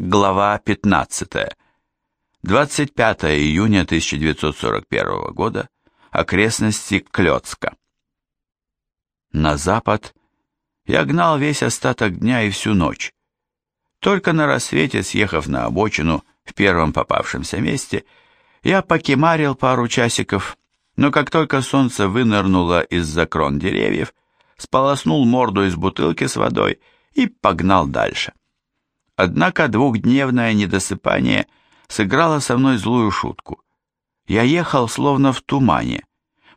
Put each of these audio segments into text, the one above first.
Глава 15. 25 июня 1941 года. Окрестности Клёцка. На запад я гнал весь остаток дня и всю ночь. Только на рассвете, съехав на обочину в первом попавшемся месте, я покемарил пару часиков, но как только солнце вынырнуло из-за крон деревьев, сполоснул морду из бутылки с водой и погнал дальше. Однако двухдневное недосыпание сыграло со мной злую шутку. Я ехал словно в тумане,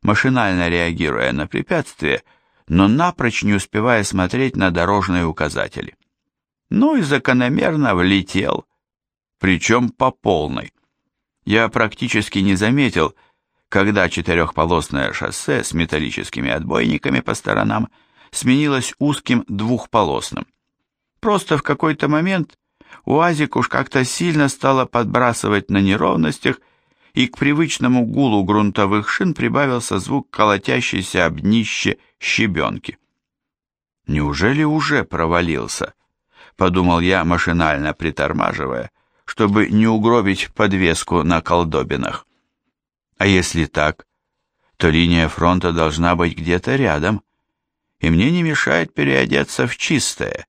машинально реагируя на препятствия, но напрочь не успевая смотреть на дорожные указатели. Ну и закономерно влетел, причем по полной. Я практически не заметил, когда четырехполосное шоссе с металлическими отбойниками по сторонам сменилось узким двухполосным. Просто в какой-то момент УАЗик уж как-то сильно стало подбрасывать на неровностях, и к привычному гулу грунтовых шин прибавился звук колотящейся об днище щебенки. «Неужели уже провалился?» — подумал я, машинально притормаживая, чтобы не угробить подвеску на колдобинах. А если так, то линия фронта должна быть где-то рядом, и мне не мешает переодеться в чистое,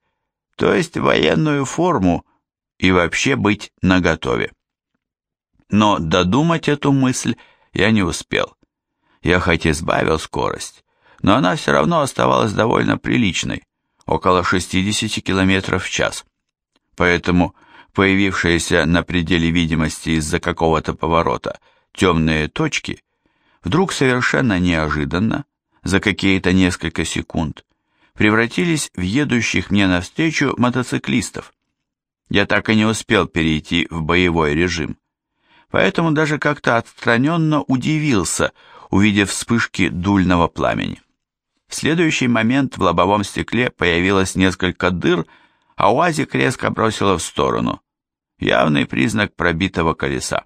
то есть военную форму и вообще быть наготове. Но додумать эту мысль я не успел. Я хоть и сбавил скорость, но она все равно оставалась довольно приличной, около 60 км в час. Поэтому появившиеся на пределе видимости из-за какого-то поворота темные точки вдруг совершенно неожиданно, за какие-то несколько секунд, превратились в едущих мне навстречу мотоциклистов. Я так и не успел перейти в боевой режим, поэтому даже как-то отстраненно удивился, увидев вспышки дульного пламени. В следующий момент в лобовом стекле появилось несколько дыр, а УАЗик резко бросило в сторону. Явный признак пробитого колеса.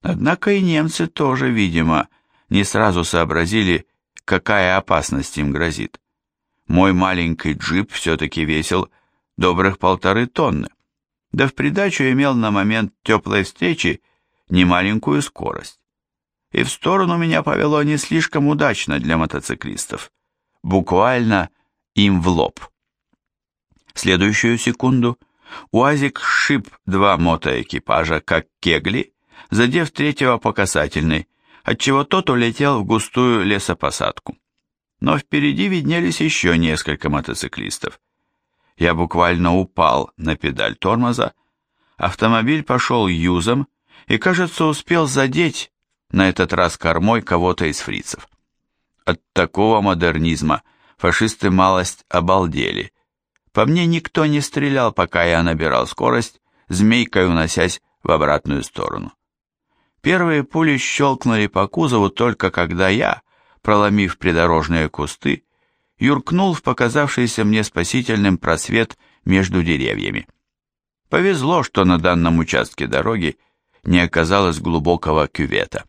Однако и немцы тоже, видимо, не сразу сообразили, какая опасность им грозит. Мой маленький джип все-таки весил добрых полторы тонны, да в придачу имел на момент теплой встречи немаленькую скорость. И в сторону меня повело не слишком удачно для мотоциклистов, буквально им в лоб. В следующую секунду УАЗик сшиб два мотоэкипажа, как кегли, задев третьего по касательной, отчего тот улетел в густую лесопосадку но впереди виднелись еще несколько мотоциклистов. Я буквально упал на педаль тормоза, автомобиль пошел юзом и, кажется, успел задеть на этот раз кормой кого-то из фрицев. От такого модернизма фашисты малость обалдели. По мне никто не стрелял, пока я набирал скорость, змейкой уносясь в обратную сторону. Первые пули щелкнули по кузову только когда я, проломив придорожные кусты, юркнул в показавшийся мне спасительным просвет между деревьями. Повезло, что на данном участке дороги не оказалось глубокого кювета.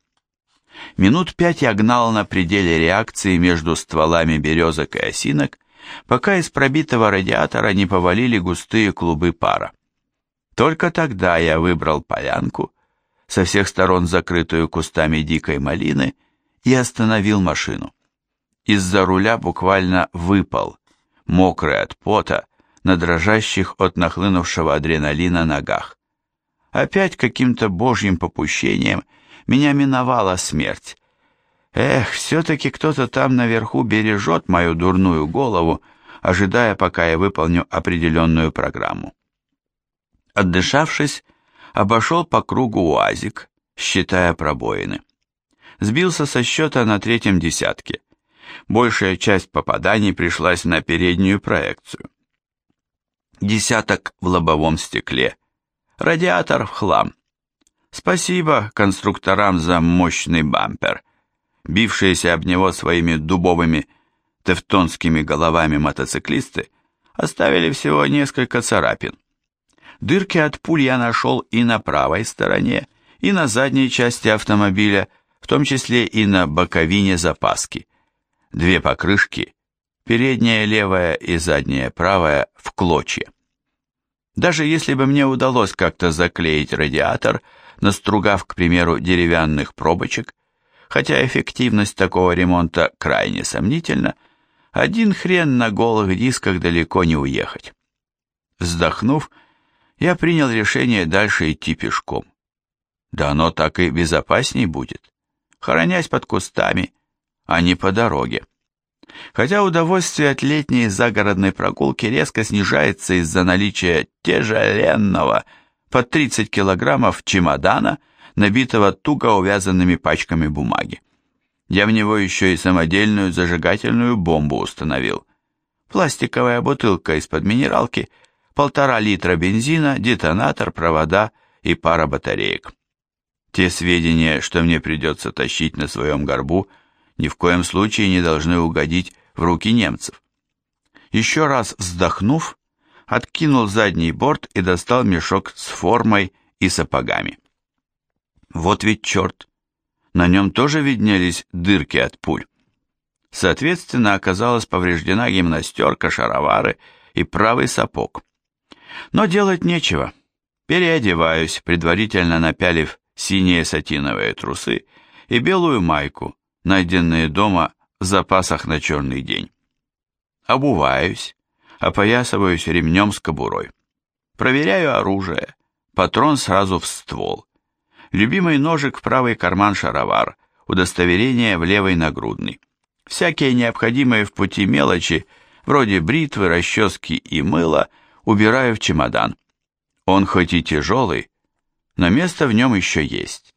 Минут пять я гнал на пределе реакции между стволами березок и осинок, пока из пробитого радиатора не повалили густые клубы пара. Только тогда я выбрал полянку, со всех сторон закрытую кустами дикой малины, и остановил машину. Из-за руля буквально выпал, мокрый от пота, на дрожащих от нахлынувшего адреналина ногах. Опять каким-то божьим попущением меня миновала смерть. Эх, все-таки кто-то там наверху бережет мою дурную голову, ожидая, пока я выполню определенную программу. Отдышавшись, обошел по кругу УАЗик, считая пробоины сбился со счета на третьем десятке. Большая часть попаданий пришлась на переднюю проекцию. Десяток в лобовом стекле. Радиатор в хлам. Спасибо конструкторам за мощный бампер. Бившиеся об него своими дубовыми тевтонскими головами мотоциклисты оставили всего несколько царапин. Дырки от пуль я нашел и на правой стороне, и на задней части автомобиля – в том числе и на боковине запаски. Две покрышки, передняя левая и задняя правая в клочья. Даже если бы мне удалось как-то заклеить радиатор, настругав, к примеру, деревянных пробочек, хотя эффективность такого ремонта крайне сомнительна, один хрен на голых дисках далеко не уехать. Вздохнув, я принял решение дальше идти пешком. Да оно так и безопасней будет, хоронясь под кустами, а не по дороге. Хотя удовольствие от летней загородной прогулки резко снижается из-за наличия тяжеленного под 30 килограммов чемодана, набитого туго увязанными пачками бумаги. Я в него еще и самодельную зажигательную бомбу установил. Пластиковая бутылка из-под минералки, полтора литра бензина, детонатор, провода и пара батареек. Те сведения, что мне придется тащить на своем горбу – ни в коем случае не должны угодить в руки немцев. Еще раз вздохнув, откинул задний борт и достал мешок с формой и сапогами. Вот ведь черт, на нем тоже виднелись дырки от пуль. Соответственно, оказалась повреждена гимнастерка, шаровары и правый сапог. Но делать нечего. Переодеваюсь, предварительно напялив синие сатиновые трусы и белую майку, найденные дома в запасах на черный день. Обуваюсь, опоясываюсь ремнем с кобурой. Проверяю оружие, патрон сразу в ствол. Любимый ножик в правый карман шаровар, удостоверение в левый нагрудный. Всякие необходимые в пути мелочи, вроде бритвы, расчески и мыла, убираю в чемодан. Он хоть и тяжелый, но место в нем еще есть.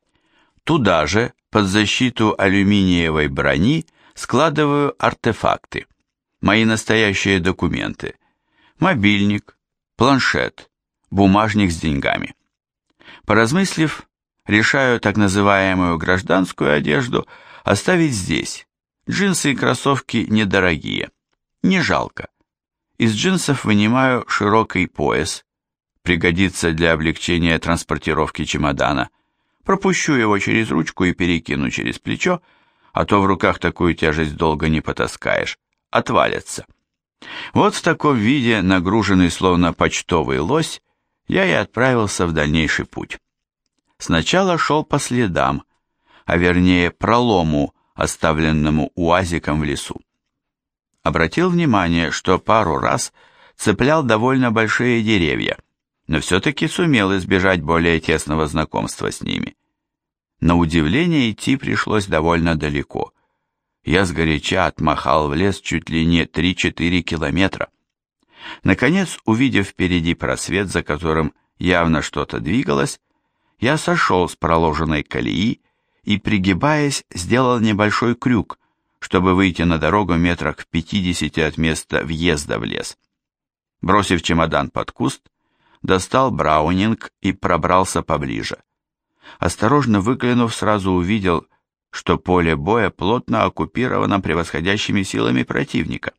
Туда же под защиту алюминиевой брони складываю артефакты, мои настоящие документы, мобильник, планшет, бумажник с деньгами. Поразмыслив, решаю так называемую гражданскую одежду оставить здесь. Джинсы и кроссовки недорогие, не жалко. Из джинсов вынимаю широкий пояс, пригодится для облегчения транспортировки чемодана – Пропущу его через ручку и перекину через плечо, а то в руках такую тяжесть долго не потаскаешь, отвалится. Вот в таком виде, нагруженный словно почтовый лось, я и отправился в дальнейший путь. Сначала шел по следам, а вернее пролому, оставленному уазиком в лесу. Обратил внимание, что пару раз цеплял довольно большие деревья, но все-таки сумел избежать более тесного знакомства с ними. На удивление идти пришлось довольно далеко. Я сгоряча отмахал в лес чуть ли не 3-4 километра. Наконец, увидев впереди просвет, за которым явно что-то двигалось, я сошел с проложенной колеи и, пригибаясь, сделал небольшой крюк, чтобы выйти на дорогу метрах в 50 от места въезда в лес. Бросив чемодан под куст, достал браунинг и пробрался поближе. Осторожно выглянув, сразу увидел, что поле боя плотно оккупировано превосходящими силами противника.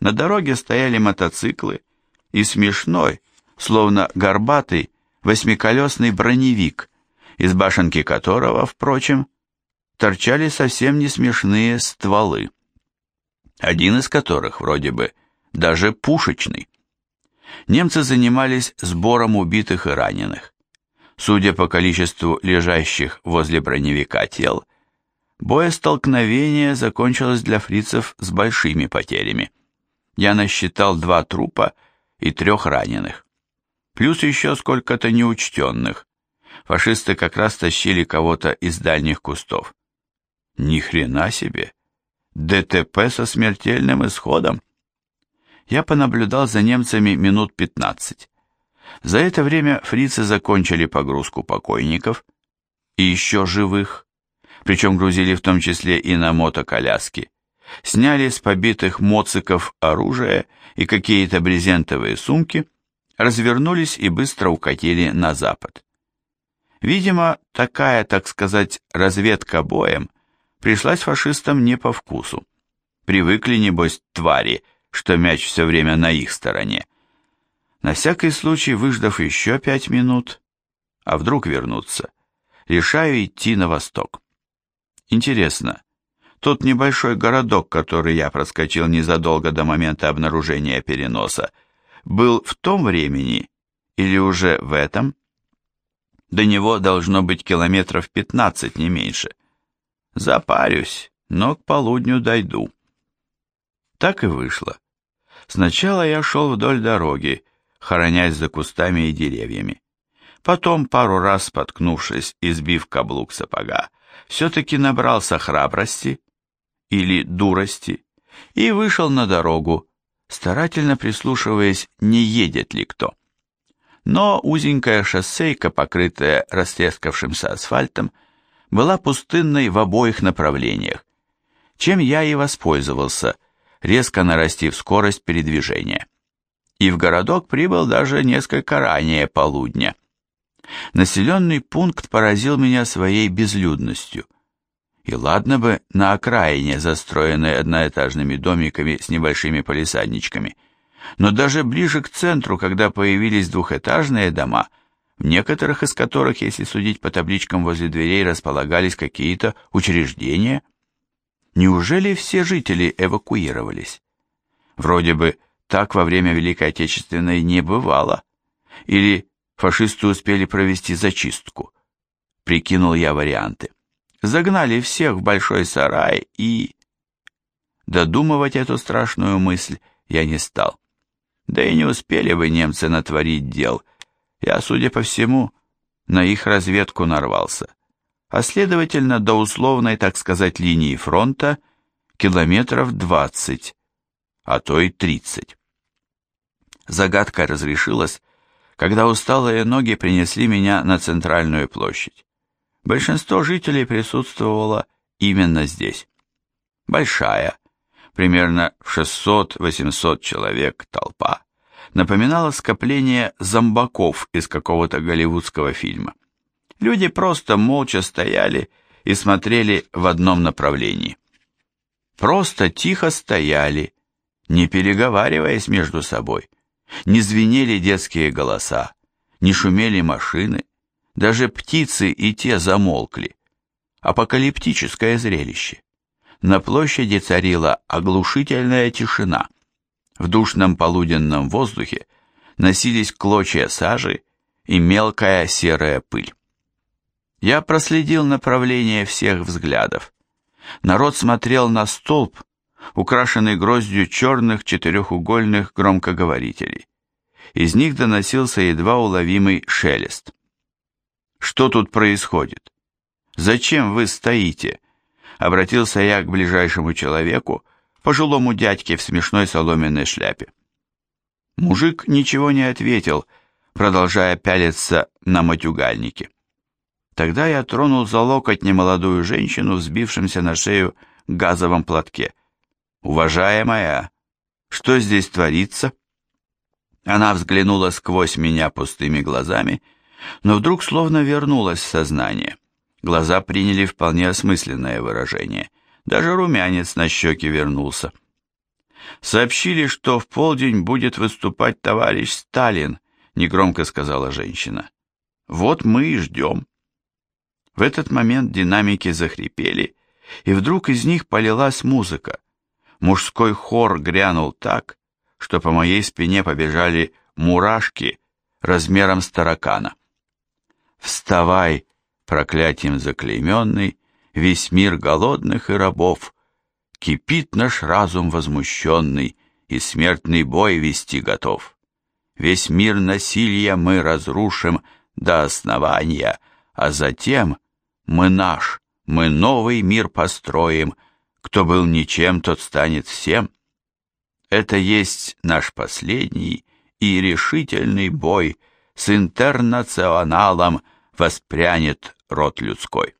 На дороге стояли мотоциклы и смешной, словно горбатый, восьмиколесный броневик, из башенки которого, впрочем, торчали совсем не смешные стволы, один из которых вроде бы даже пушечный немцы занимались сбором убитых и раненых. Судя по количеству лежащих возле броневика тел, боестолкновение закончилось для фрицев с большими потерями. Я насчитал два трупа и трех раненых. Плюс еще сколько-то неучтенных. Фашисты как раз тащили кого-то из дальних кустов. Ни хрена себе! ДТП со смертельным исходом я понаблюдал за немцами минут 15. За это время фрицы закончили погрузку покойников и еще живых, причем грузили в том числе и на мотоколяски, сняли с побитых моциков оружие и какие-то брезентовые сумки, развернулись и быстро укатили на запад. Видимо, такая, так сказать, разведка боем пришлась фашистам не по вкусу. Привыкли, небось, твари, что мяч все время на их стороне. На всякий случай, выждав еще пять минут, а вдруг вернуться, решаю идти на восток. Интересно, тот небольшой городок, который я проскочил незадолго до момента обнаружения переноса, был в том времени Или уже в этом? До него должно быть километров 15, не меньше. Запарюсь, но к полудню дойду. Так и вышло. Сначала я шел вдоль дороги, хоронясь за кустами и деревьями. Потом, пару раз споткнувшись и сбив каблук сапога, все-таки набрался храбрости или дурости и вышел на дорогу, старательно прислушиваясь, не едет ли кто. Но узенькая шоссейка, покрытая растрескавшимся асфальтом, была пустынной в обоих направлениях, чем я и воспользовался, резко нарастив скорость передвижения. И в городок прибыл даже несколько ранее полудня. Населенный пункт поразил меня своей безлюдностью. И ладно бы на окраине, застроенной одноэтажными домиками с небольшими полисадничками, но даже ближе к центру, когда появились двухэтажные дома, в некоторых из которых, если судить по табличкам возле дверей, располагались какие-то учреждения, неужели все жители эвакуировались? Вроде бы так во время Великой Отечественной не бывало. Или фашисты успели провести зачистку. Прикинул я варианты. Загнали всех в большой сарай и... Додумывать эту страшную мысль я не стал. Да и не успели бы немцы натворить дел. Я, судя по всему, на их разведку нарвался. А следовательно, до условной, так сказать, линии фронта километров двадцать, а то и тридцать. Загадка разрешилась, когда усталые ноги принесли меня на центральную площадь. Большинство жителей присутствовало именно здесь. Большая, примерно 600-800 человек толпа, напоминала скопление зомбаков из какого-то голливудского фильма. Люди просто молча стояли и смотрели в одном направлении. Просто тихо стояли, не переговариваясь между собой. Не звенели детские голоса, не шумели машины, даже птицы и те замолкли. Апокалиптическое зрелище. На площади царила оглушительная тишина. В душном полуденном воздухе носились клочья сажи и мелкая серая пыль. Я проследил направление всех взглядов. Народ смотрел на столб, украшенный гроздью черных четырехугольных громкоговорителей. Из них доносился едва уловимый шелест. «Что тут происходит? Зачем вы стоите?» Обратился я к ближайшему человеку, пожилому дядьке в смешной соломенной шляпе. Мужик ничего не ответил, продолжая пялиться на матюгальнике. Тогда я тронул за локоть немолодую женщину, взбившимся на шею газовом платке. «Уважаемая, что здесь творится?» Она взглянула сквозь меня пустыми глазами, но вдруг словно вернулась в сознание. Глаза приняли вполне осмысленное выражение. Даже румянец на щеке вернулся. «Сообщили, что в полдень будет выступать товарищ Сталин», — негромко сказала женщина. «Вот мы и ждем». В этот момент динамики захрипели, и вдруг из них полилась музыка. Мужской хор грянул так, что по моей спине побежали мурашки размером с таракана. «Вставай, проклятием заклейменный, весь мир голодных и рабов, кипит наш разум возмущенный, и смертный бой вести готов. Весь мир насилия мы разрушим до основания, а затем мы наш, мы новый мир построим, кто был ничем, тот станет всем. Это есть наш последний и решительный бой с интернационалом воспрянет род людской.